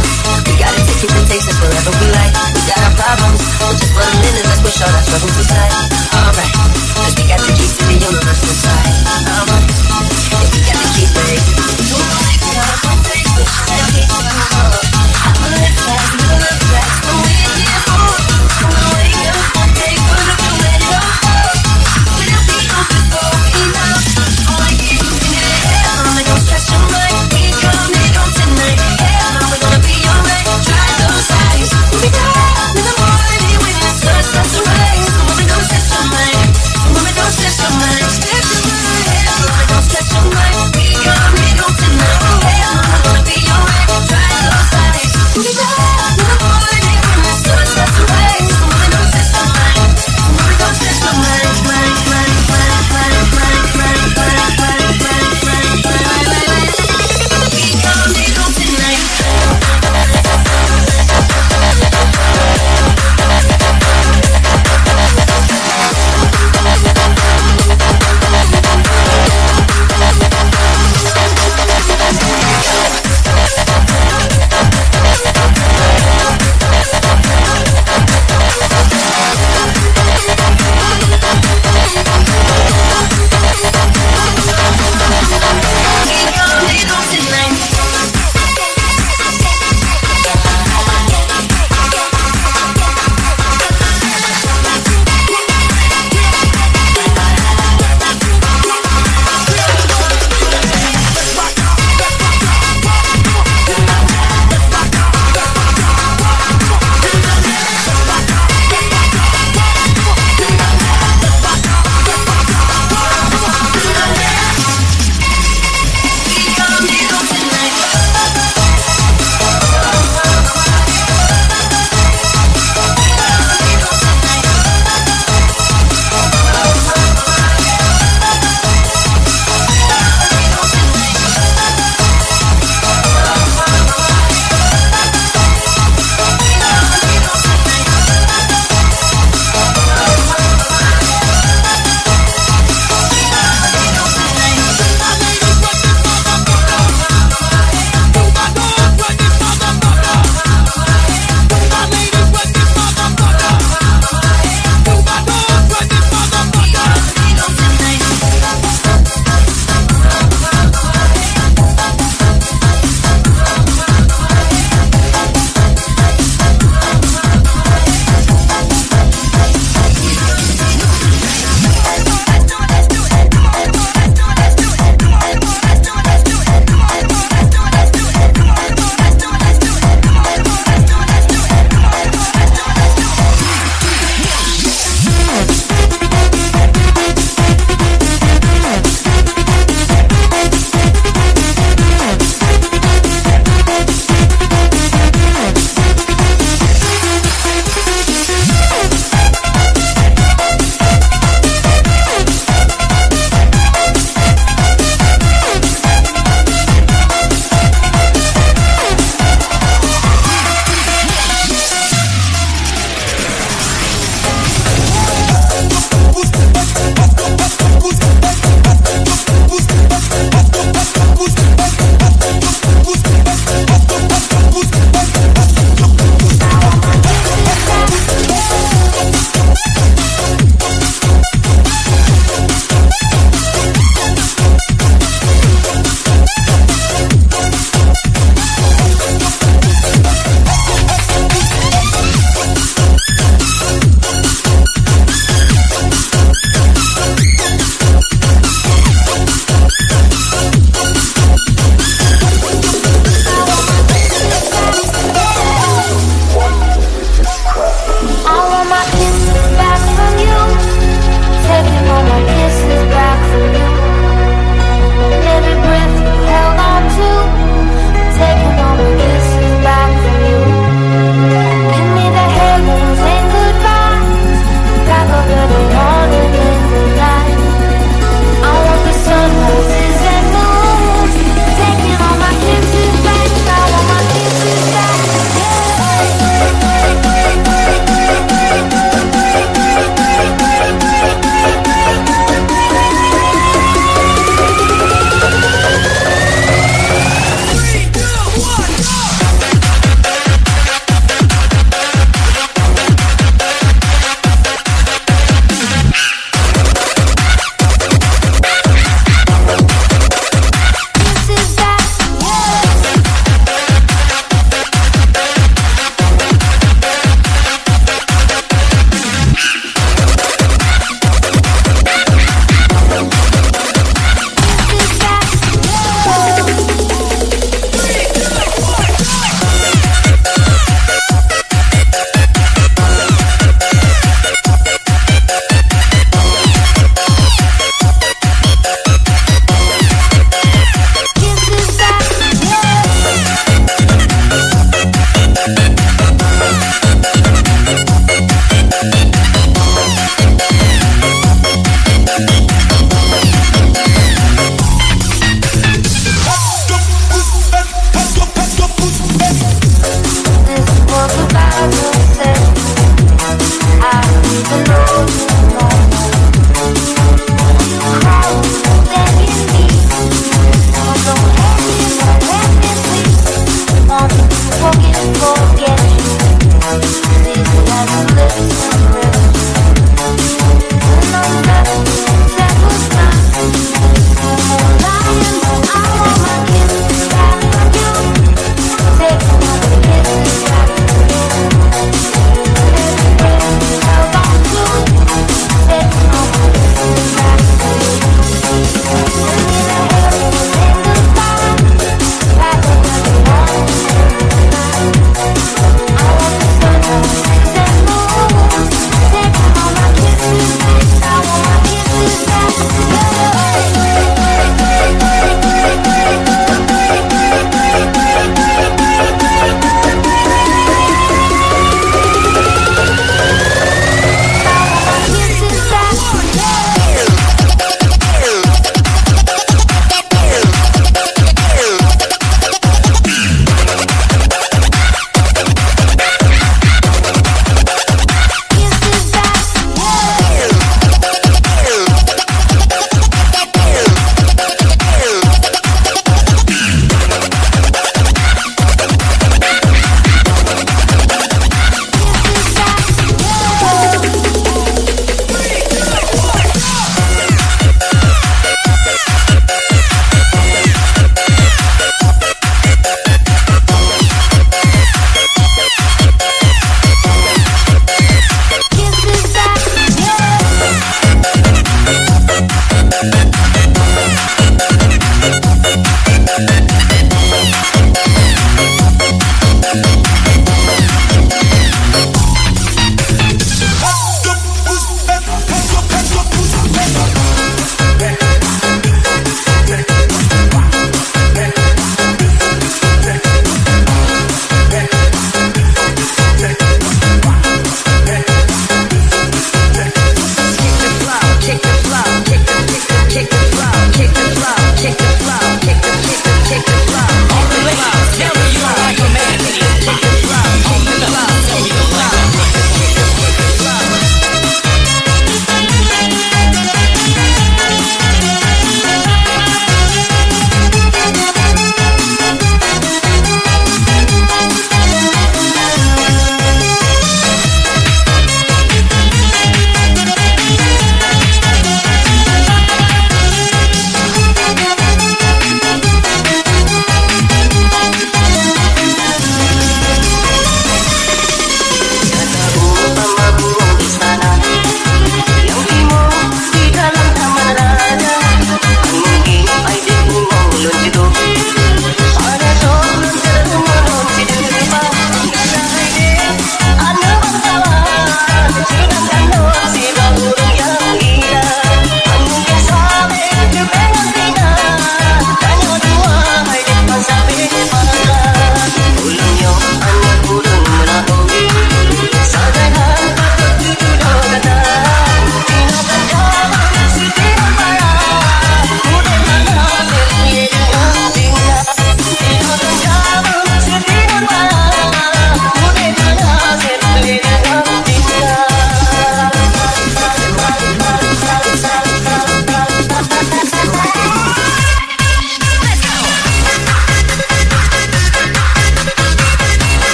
Dance.